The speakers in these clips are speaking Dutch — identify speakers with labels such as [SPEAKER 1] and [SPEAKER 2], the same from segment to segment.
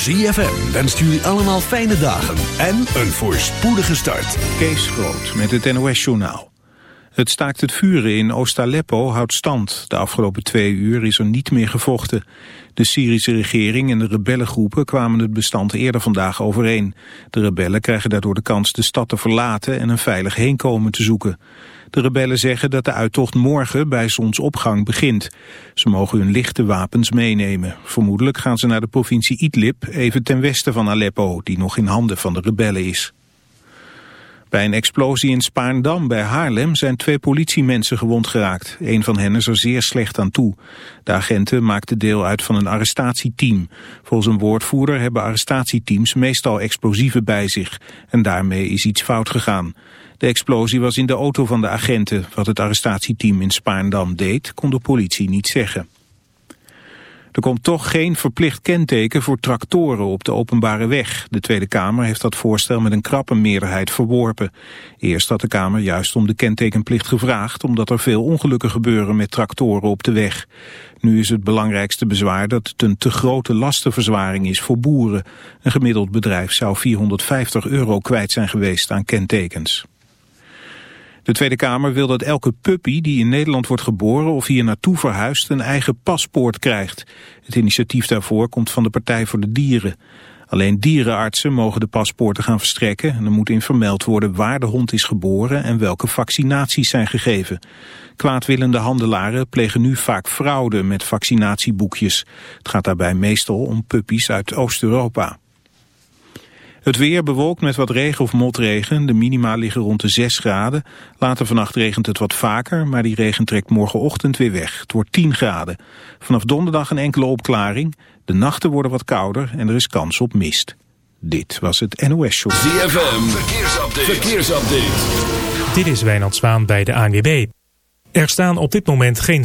[SPEAKER 1] ZFM wenst jullie allemaal fijne dagen en een voorspoedige start.
[SPEAKER 2] Kees Groot met het NOS-journaal. Het staakt het vuren in Oost-Aleppo houdt stand. De afgelopen twee uur is er niet meer gevochten. De Syrische regering en de rebellengroepen kwamen het bestand eerder vandaag overeen. De rebellen krijgen daardoor de kans de stad te verlaten en een veilig heenkomen te zoeken. De rebellen zeggen dat de uittocht morgen bij zonsopgang begint. Ze mogen hun lichte wapens meenemen. Vermoedelijk gaan ze naar de provincie Idlib, even ten westen van Aleppo, die nog in handen van de rebellen is. Bij een explosie in Spaarndam bij Haarlem zijn twee politiemensen gewond geraakt. Een van hen is er zeer slecht aan toe. De agenten maakten deel uit van een arrestatieteam. Volgens een woordvoerder hebben arrestatieteams meestal explosieven bij zich. En daarmee is iets fout gegaan. De explosie was in de auto van de agenten. Wat het arrestatieteam in Spaarndam deed, kon de politie niet zeggen. Er komt toch geen verplicht kenteken voor tractoren op de openbare weg. De Tweede Kamer heeft dat voorstel met een krappe meerderheid verworpen. Eerst had de Kamer juist om de kentekenplicht gevraagd... omdat er veel ongelukken gebeuren met tractoren op de weg. Nu is het belangrijkste bezwaar dat het een te grote lastenverzwaring is voor boeren. Een gemiddeld bedrijf zou 450 euro kwijt zijn geweest aan kentekens. De Tweede Kamer wil dat elke puppy die in Nederland wordt geboren of hier naartoe verhuist een eigen paspoort krijgt. Het initiatief daarvoor komt van de Partij voor de Dieren. Alleen dierenartsen mogen de paspoorten gaan verstrekken en er moet in vermeld worden waar de hond is geboren en welke vaccinaties zijn gegeven. Kwaadwillende handelaren plegen nu vaak fraude met vaccinatieboekjes. Het gaat daarbij meestal om puppies uit Oost-Europa. Het weer bewolkt met wat regen of motregen. De minima liggen rond de 6 graden. Later vannacht regent het wat vaker, maar die regen trekt morgenochtend weer weg. Het wordt 10 graden. Vanaf donderdag een enkele opklaring. De nachten worden wat kouder en er is kans op mist. Dit was het NOS Show.
[SPEAKER 1] ZFM, verkeersupdate. verkeersupdate.
[SPEAKER 3] Dit is Wijnand Zwaan bij de ANWB. Er staan op dit moment geen...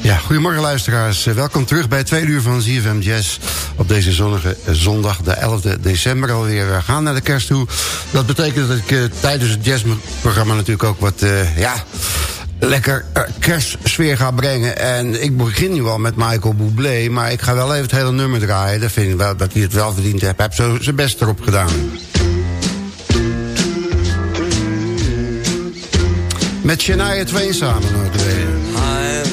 [SPEAKER 4] Ja, goedemorgen luisteraars. Eh, Welkom terug bij tweede uur van ZFM Jazz... op deze zonnige eh, zondag, de 11e december alweer. We gaan naar de kerst toe. Dat betekent dat ik uh, tijdens het jazzprogramma natuurlijk ook wat... Uh, ja, lekker uh, kerstsfeer ga brengen. En ik begin nu al met Michael Bublé... maar ik ga wel even het hele nummer draaien. Dat vind ik wel dat hij het wel verdiend heeft. Hij heeft zo zijn best erop gedaan. Met Shania Twain samen notabene.
[SPEAKER 5] I'm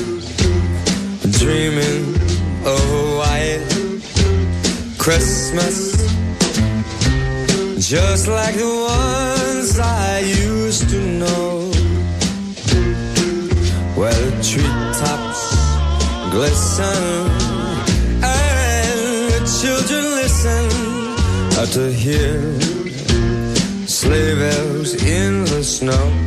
[SPEAKER 5] dreaming of a white Christmas. Just like the ones I used to know. Where the treetops glisten And the children listen. To hear sleigh bells in the snow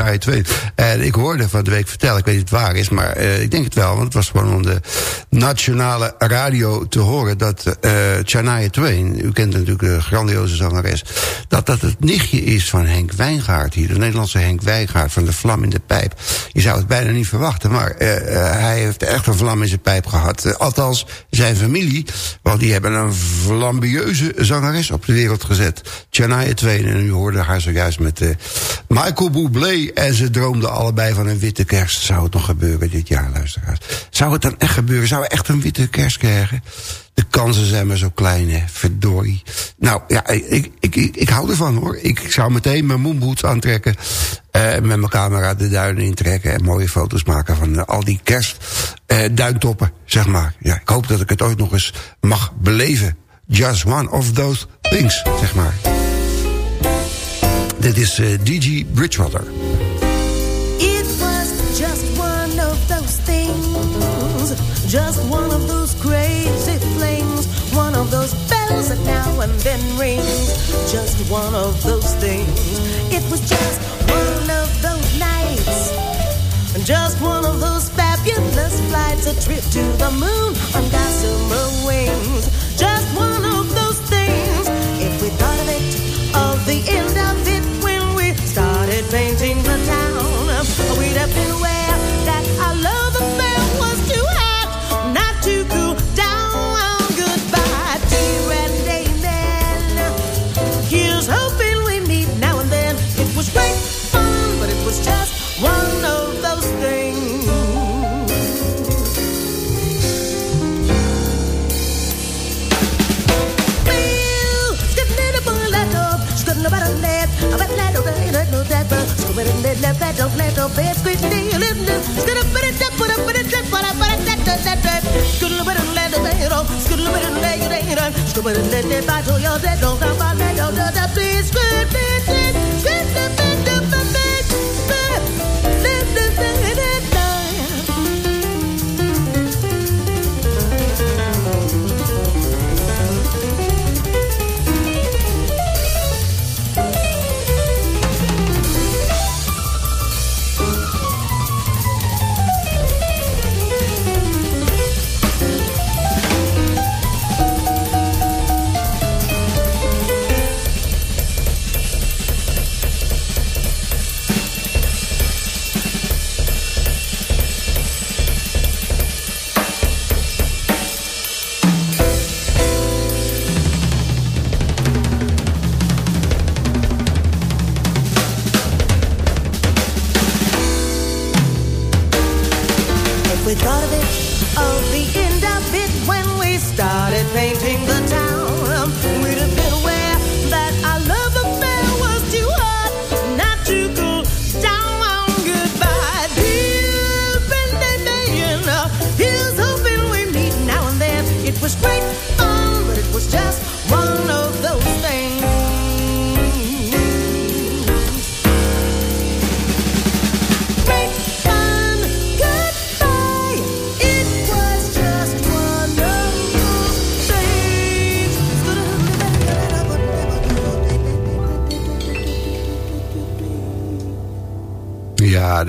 [SPEAKER 4] Shania Twain. En ik hoorde van de week vertellen, ik weet niet of het waar is... maar eh, ik denk het wel, want het was gewoon op de nationale radio te horen... dat eh Shania Twain, u kent natuurlijk de grandioze zangeres... dat dat het nichtje is van Henk Wijngaard hier. De Nederlandse Henk Wijngaard van de Vlam in de Pijp. Je zou het bijna niet verwachten, maar eh, eh, hij heeft echt een vlam in zijn pijp gehad. Eh, althans, zijn familie, want die hebben een flambieuze zangeres op de wereld gezet. Shania Twain, en u hoorde haar zojuist met Michael Bublé... en ze droomden allebei van een witte kerst. Zou het nog gebeuren dit jaar, luisteraars? Zou het dan echt gebeuren? Zou we echt een witte kerst krijgen? Kansen zijn maar zo klein, hè. Verdorie. Nou, ja, ik, ik, ik, ik hou ervan, hoor. Ik zou meteen mijn moonboots aantrekken... eh, met mijn camera de duinen intrekken... en mooie foto's maken van eh, al die kerstduintoppen, zeg maar. Ja, ik hoop dat ik het ooit nog eens mag beleven. Just one of those things, zeg maar. Dit is eh, D.G. Bridgewater.
[SPEAKER 6] It was just one of those things, just one of those and then rings, just one of those things. It was just one of those nights, And just one of those fabulous flights, a trip to the moon on gossamer wings, just one left that don't let a that, that, that, that. Good it all. Good little bit of
[SPEAKER 7] land of it all. Good little it all. It all. It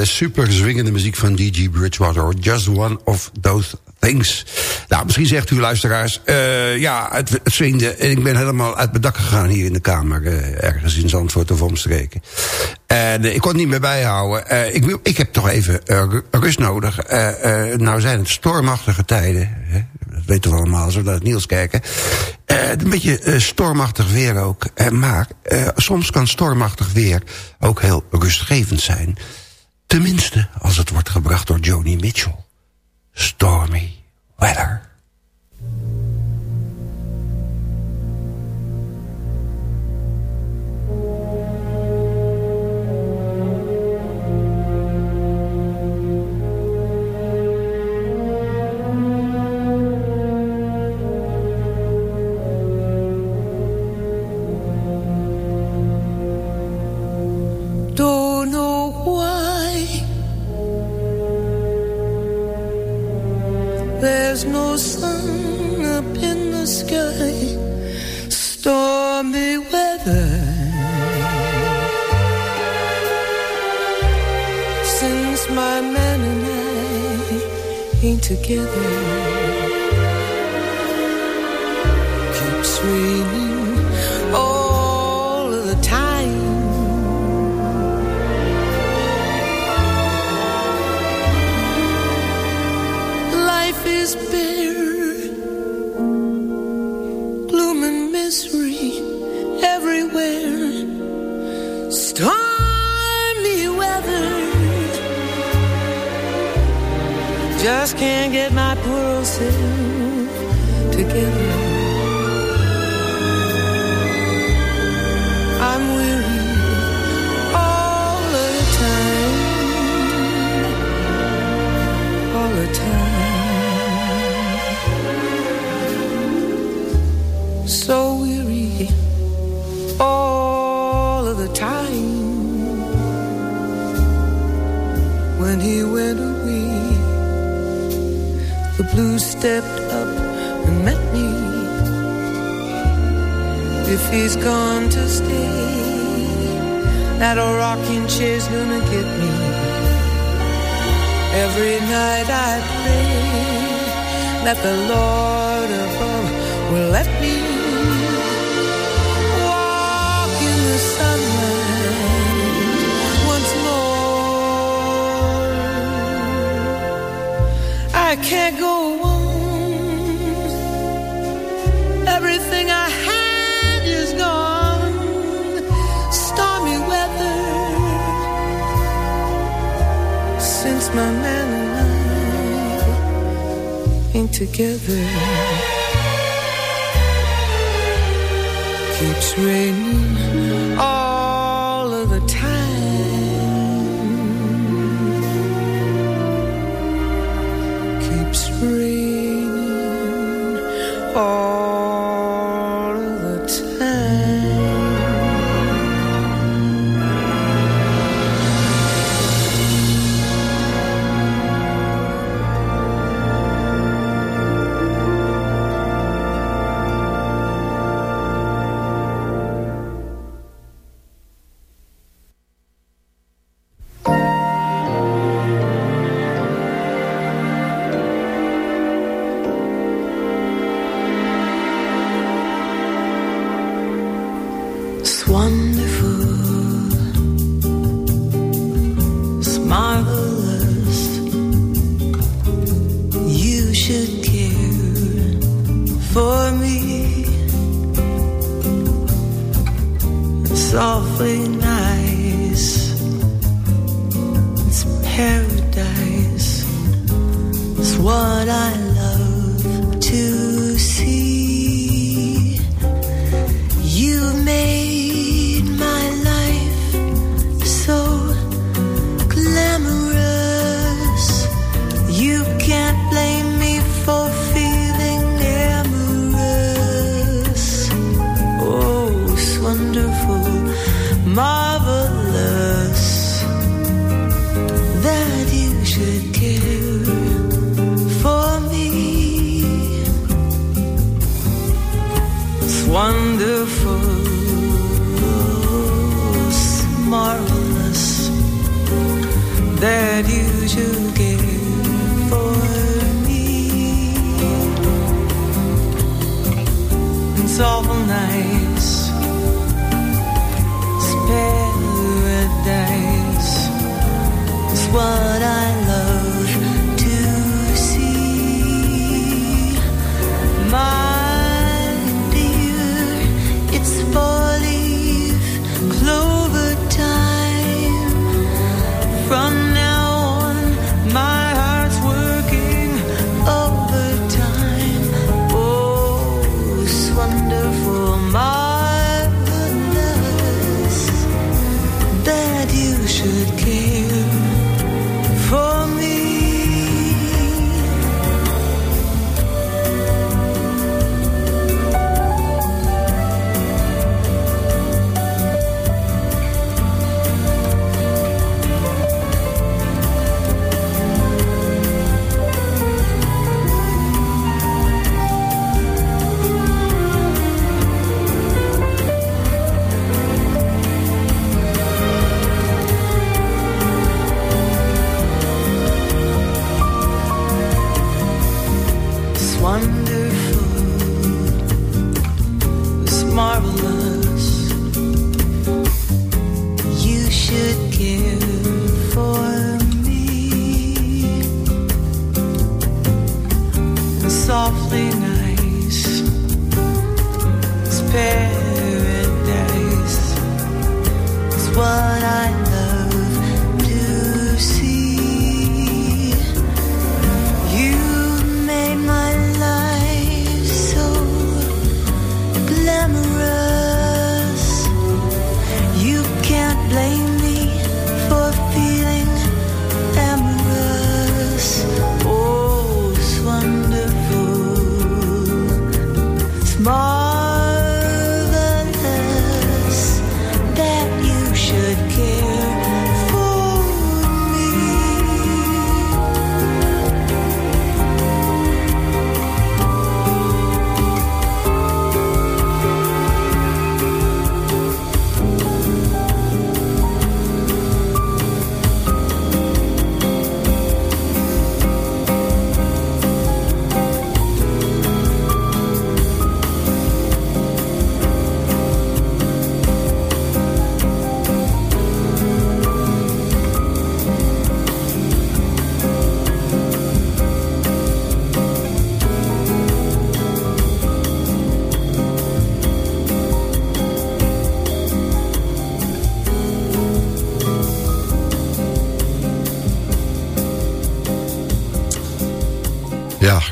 [SPEAKER 4] de super zwingende muziek van D.G. Bridgewater. Just one of those things. Nou, misschien zegt u luisteraars... Uh, ja, het, het zwingde en ik ben helemaal uit mijn dak gegaan hier in de kamer. Uh, ergens in Zandvoort of omstreken. En uh, ik kon het niet meer bijhouden. ik, ik heb toch even rust nodig. nou zijn het stormachtige tijden. Hè? Dat weten we allemaal naar het nieuws kijken. een beetje stormachtig weer ook. maar soms kan stormachtig weer ook heel rustgevend zijn... Tenminste, als het wordt gebracht door Joni Mitchell. Stormy weather.
[SPEAKER 8] Let me walk in the sunlight once more. I can't go on. Everything I had is gone. Stormy weather. Since my man and I ain't together. Keeps raining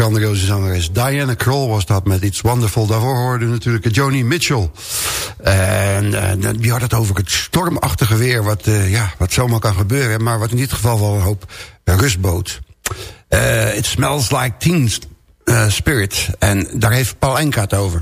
[SPEAKER 4] grandioze zangeres. Diana Kroll was dat met It's Wonderful. Daarvoor hoorde natuurlijk Joni Mitchell. En eh, die had het over het stormachtige weer... wat, eh, ja, wat zomaar kan gebeuren... maar wat in dit geval wel een hoop rust bood. Eh, it smells like teen spirit. En daar heeft Paul Enka het over.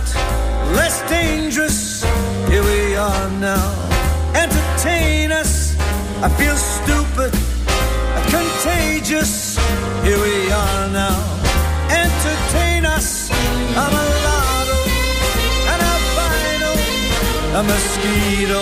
[SPEAKER 9] less dangerous. Here we are now. Entertain us. I feel stupid, contagious. Here we are now. Entertain us. I'm a lotto, an albino, a mosquito,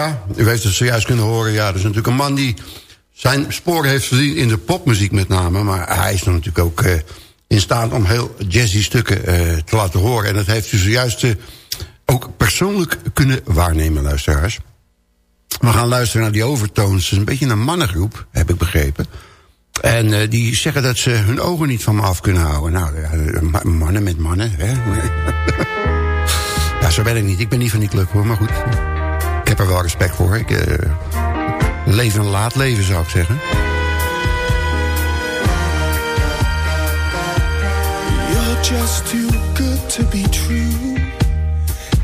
[SPEAKER 4] Enka, u heeft het zojuist kunnen horen... ja, dat is natuurlijk een man die zijn sporen heeft verdiend in de popmuziek met name... maar hij is natuurlijk ook eh, in staat om heel jazzy stukken eh, te laten horen... en dat heeft u zojuist eh, ook persoonlijk kunnen waarnemen, luisteraars. We gaan luisteren naar die overtones. Het is een beetje een mannengroep, heb ik begrepen. En die zeggen dat ze hun ogen niet van me af kunnen houden. Nou, mannen met mannen, hè. Ja, zo ben ik niet. Ik ben niet van die club, hoor. Maar goed, er wel respect voor. Ik eh leef een laat leven, zou ik zeggen.
[SPEAKER 10] You're just too good to be true.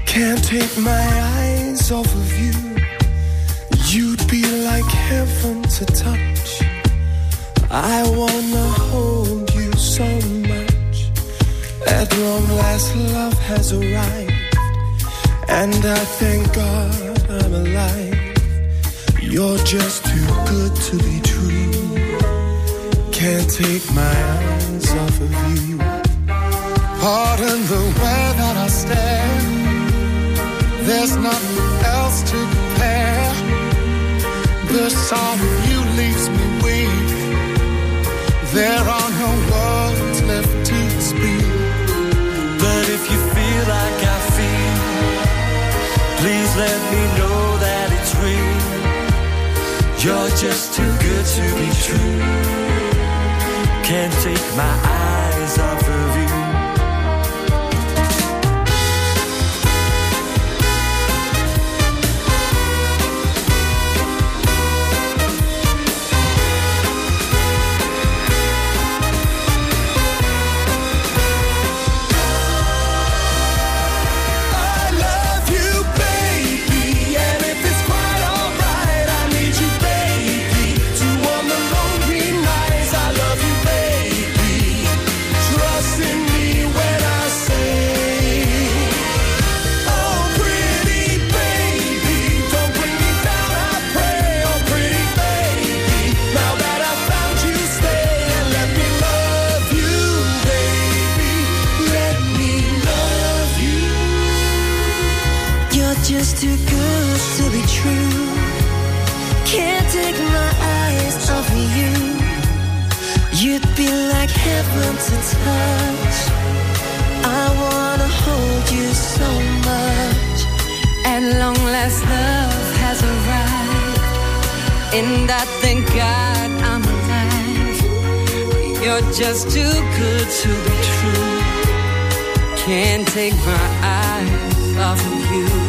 [SPEAKER 10] Can't take my eyes off of you. You'd be like heaven to touch. I wanna hold you so much. At long last, love has arrived. And I thank God just too good to be true. Can't take my eyes off of you. Pardon the way that I stare. There's nothing else to compare. The song of you leaves me weak. There are no words left to speak.
[SPEAKER 9] But if you feel like I feel, please let me know. You're just too good to be true. Can't take my eyes off of you.
[SPEAKER 8] Just too good to be true. Can't take my eyes off of you.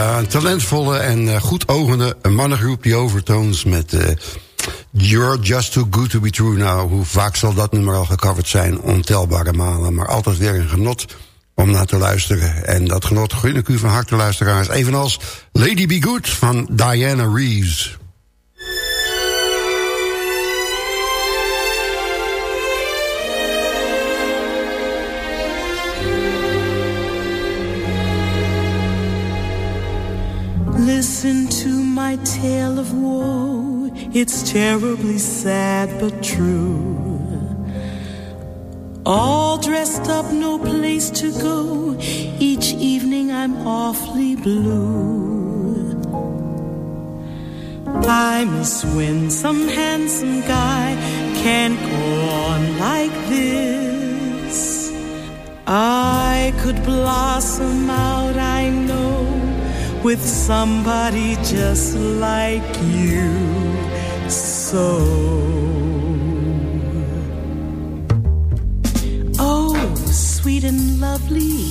[SPEAKER 4] Een talentvolle en uh, goed ogende mannengroep... die overtones met uh, You're Just Too Good To Be True. Nou, hoe vaak zal dat nummer al gecoverd zijn? Ontelbare malen, maar altijd weer een genot om naar te luisteren. En dat genot gun ik u van harte, luisteraars. Evenals Lady Be Good van Diana Reeves.
[SPEAKER 11] Tale of woe. It's terribly sad but true. All dressed up, no place to go. Each evening I'm awfully blue. I must win some handsome guy. Can't go on like this. I could blossom out, I know with somebody just like you. So, oh, sweet and lovely,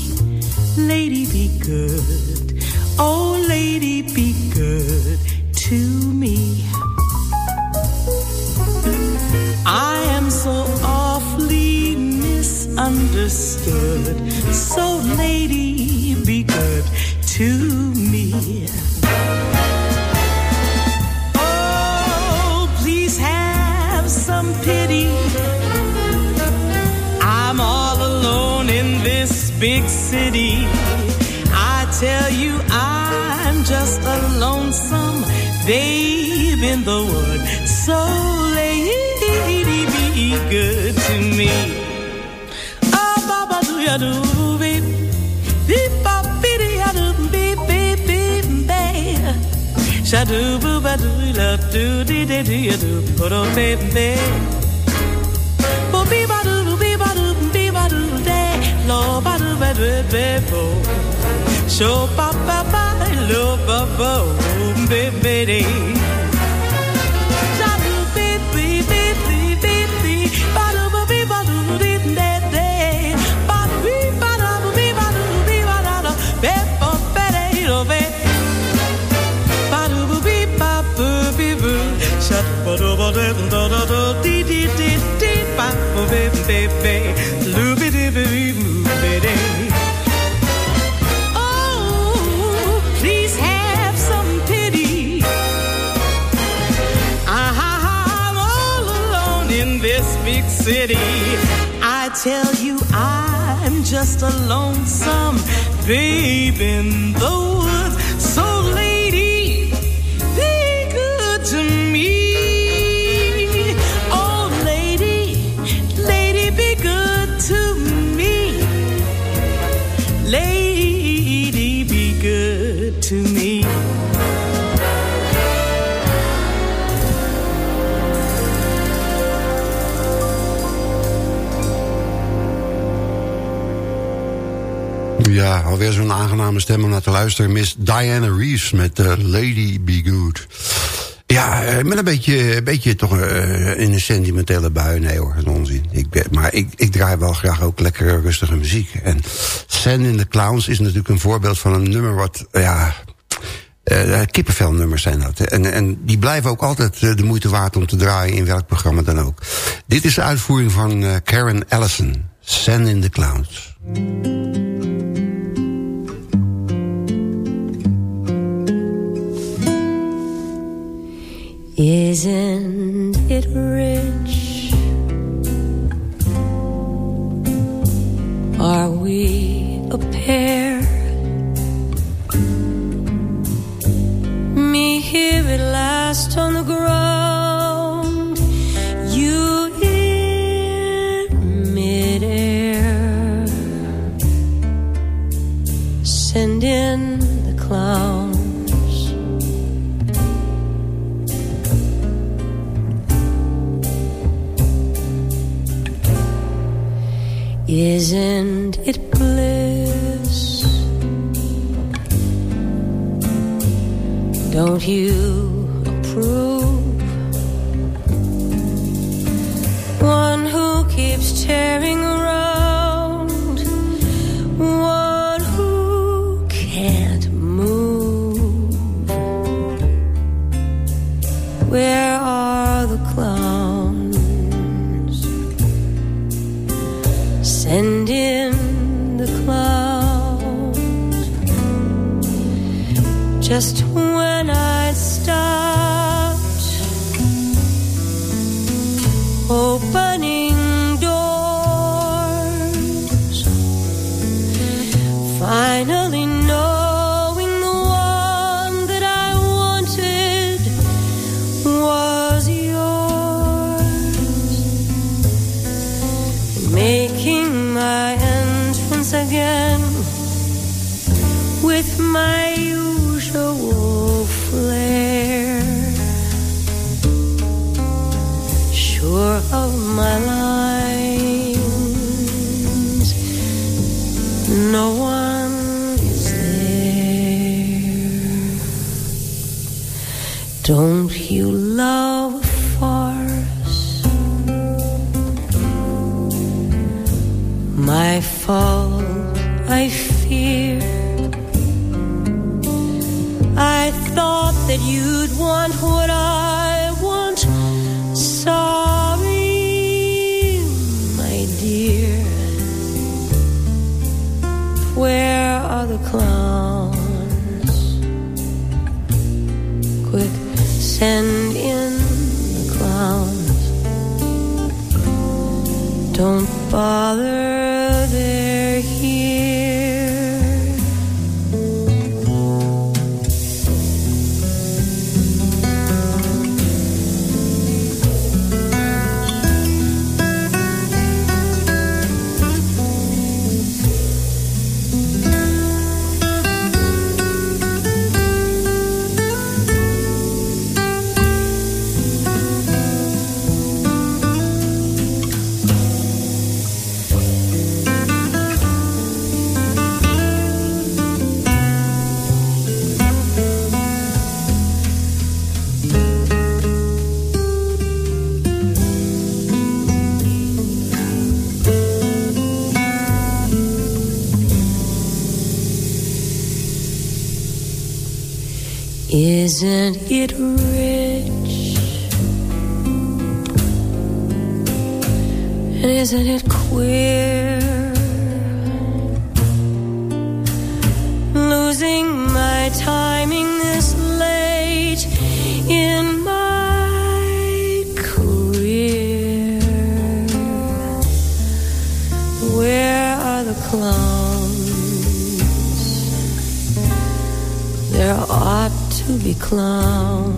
[SPEAKER 11] lady, be good. Oh, lady, be good to me. I am so awfully misunderstood. So, lady, be good to me. Oh, please have some pity. I'm all alone in this big city. I tell you, I'm just a lonesome babe in the wood. So, lady, be good to me. Ah, oh, Baba, do ya do, Shadoo boo ba doo la doo dee dee dee doo ba doo be be. Bo be ba doo be ba doo be ba doo day lo ba doo ba doo be bo. Show pa pa pa lo ba bo be tell you, I'm just a lonesome babe in the
[SPEAKER 4] Ja, alweer zo'n aangename stem om naar te luisteren. Miss Diana Reeves met uh, Lady Be Good. Ja, eh, met een beetje, beetje toch uh, in een sentimentele bui. Nee hoor, onzin. Ik ben, maar ik, ik draai wel graag ook lekkere rustige muziek. En Sand in the Clowns is natuurlijk een voorbeeld van een nummer wat... ja, uh, kippenvelnummers zijn dat. En, en die blijven ook altijd de moeite waard om te draaien in welk programma dan ook. Dit is de uitvoering van Karen Allison. Sand in the Clowns.
[SPEAKER 8] Isn't it rich? Are we a pair? Me here at last on the ground, Isn't it bliss? Don't you clowns. Quick, send in the clowns. Don't bother. get rich. And isn't it queer?
[SPEAKER 4] clown.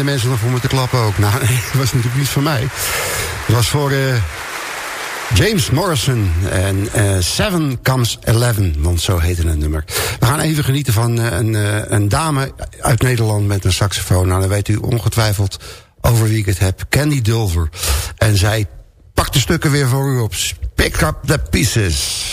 [SPEAKER 4] De mensen nog voor me te klappen ook. Nou, dat was natuurlijk niet voor mij. Het was voor uh, James Morrison en uh, Seven Comes Eleven, want zo heette het nummer. We gaan even genieten van uh, een, een dame uit Nederland met een saxofoon. Nou, dan weet u ongetwijfeld over wie ik het heb. Candy Dulver. En zij pakt de stukken weer voor u op. Pick up the pieces.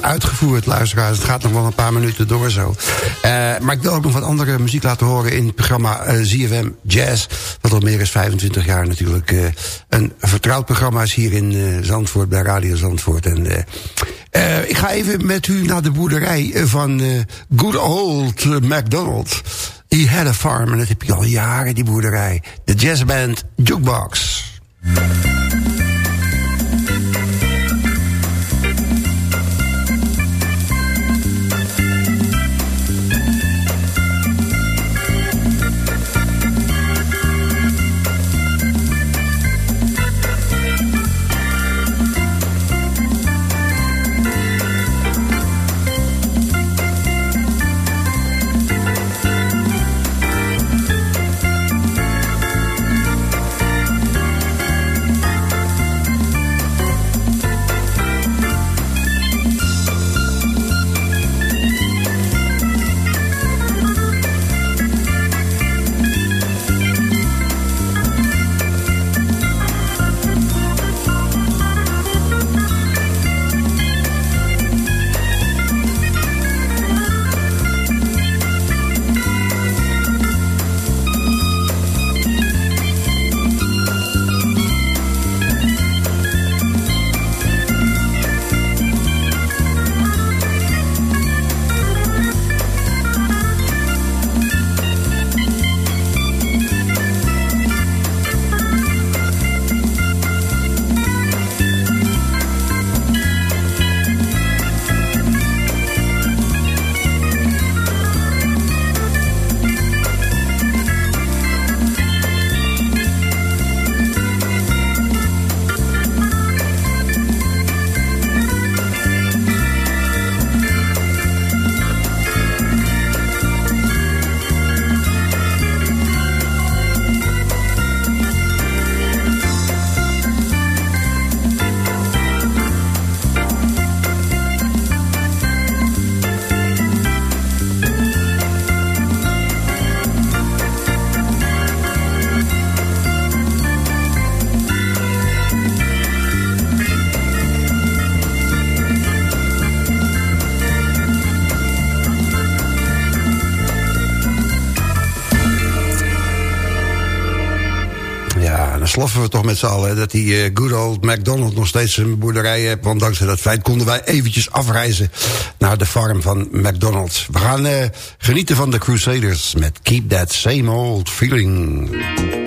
[SPEAKER 4] Uitgevoerd, luisteraars. Het gaat nog wel een paar minuten door zo. Uh, maar ik wil ook nog wat andere muziek laten horen in het programma uh, ZFM Jazz. Wat al meer dan 25 jaar natuurlijk een vertrouwd programma is hier in Zandvoort, bij Radio Zandvoort. En ik ga even met u naar de boerderij van Good Old McDonald. He had a farm, en dat heb je al jaren, die boerderij. De jazzband Jukebox. Sloffen we toch met z'n allen... dat die uh, good old McDonald nog steeds een boerderij heeft. Want dankzij dat feit konden wij eventjes afreizen... naar de farm van McDonald's. We gaan uh, genieten van de Crusaders met Keep That Same Old feeling.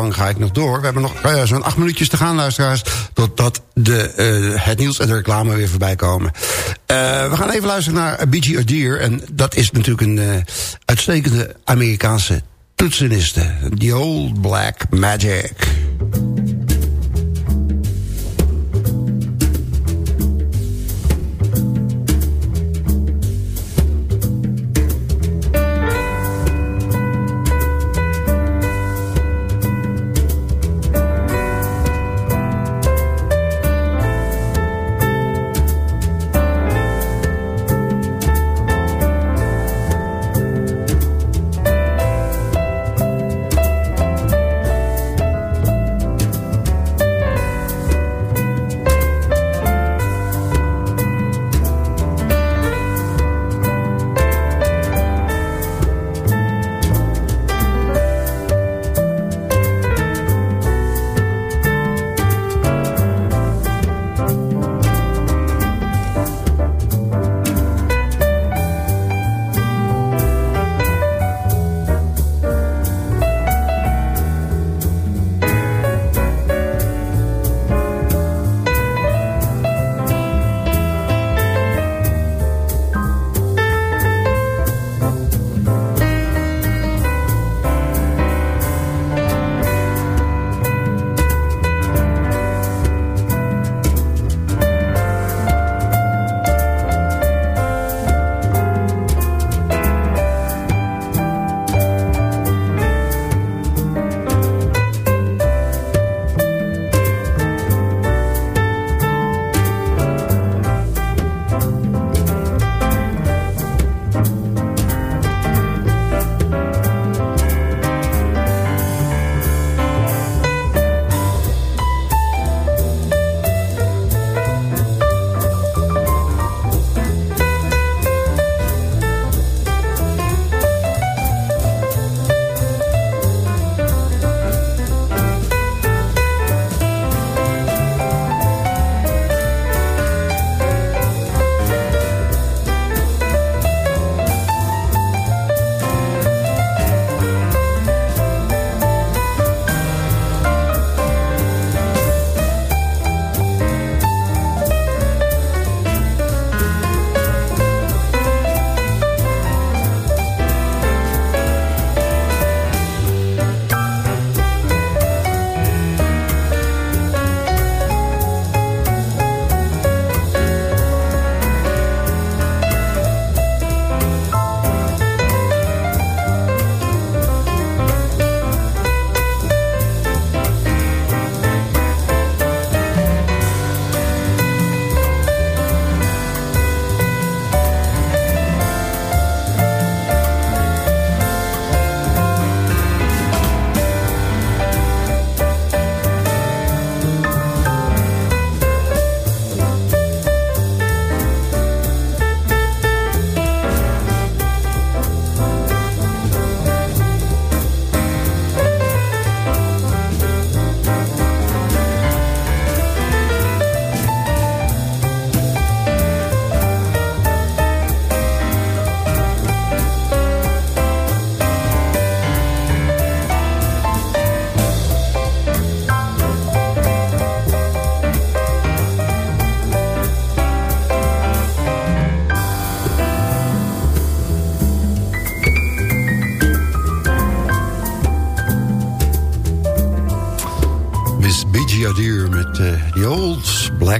[SPEAKER 4] Lang ga ik nog door. We hebben nog eh, zo'n acht minuutjes te gaan, luisteraars. Totdat de, eh, het nieuws en de reclame weer voorbij komen. Eh, we gaan even luisteren naar B.G. Adair. En dat is natuurlijk een uitstekende Amerikaanse toetseniste. The Old Black Magic.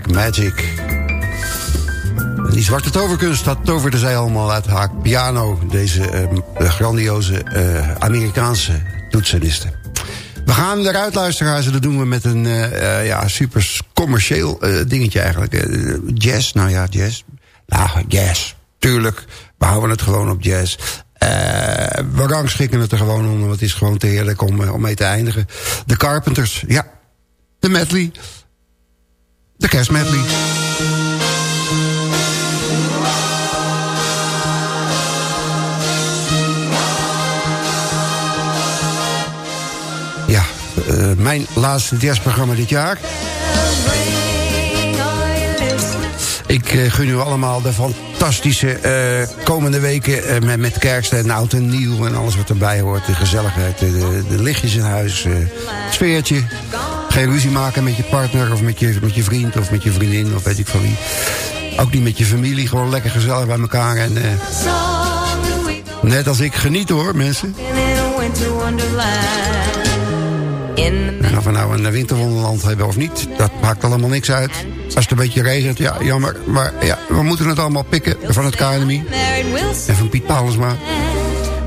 [SPEAKER 4] Black Magic. Die zwarte toverkunst, dat toverde zij allemaal uit haar piano. Deze eh, grandioze eh, Amerikaanse toetseniste. We gaan eruit luisteren en dat doen we met een eh, eh, ja, super commercieel dingetje eigenlijk. Jazz, nou ja, jazz. Nou, jazz, tuurlijk. We houden het gewoon op jazz. Eh, we rangschikken het er gewoon onder, want het is gewoon te heerlijk om, om mee te eindigen. De Carpenters, ja. De medley. De kerstmedley. eh, mijn laatste jazzprogramma dit jaar. Ik uh, gun u allemaal de fantastische uh, komende weken met, met kerst en oud en nieuw en alles wat erbij hoort. De gezelligheid, de, de lichtjes in huis, sfeertje. Geen ruzie maken met je partner of met je, met je vriend of met je vriendin of weet ik van wie. Ook niet met je familie, gewoon lekker gezellig bij elkaar. En, net als ik geniet hoor, mensen. En of we nou een winterwonderland hebben of niet, dat maakt allemaal niks uit. Als het een beetje regent, ja, jammer. Maar ja, we moeten het allemaal pikken van het KNMI. En van Piet Paulusma.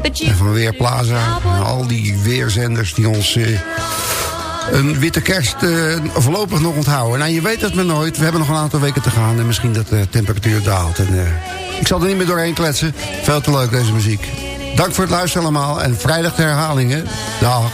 [SPEAKER 4] En van Weerplaza. En al die weerzenders die ons uh, een witte kerst uh, voorlopig nog onthouden. Nou, je weet het maar nooit. We hebben nog een aantal weken te gaan. En misschien dat de temperatuur daalt. En, uh, ik zal er niet meer doorheen kletsen. Veel te leuk deze muziek. Dank voor het luisteren allemaal. En vrijdag de herhalingen. Dag.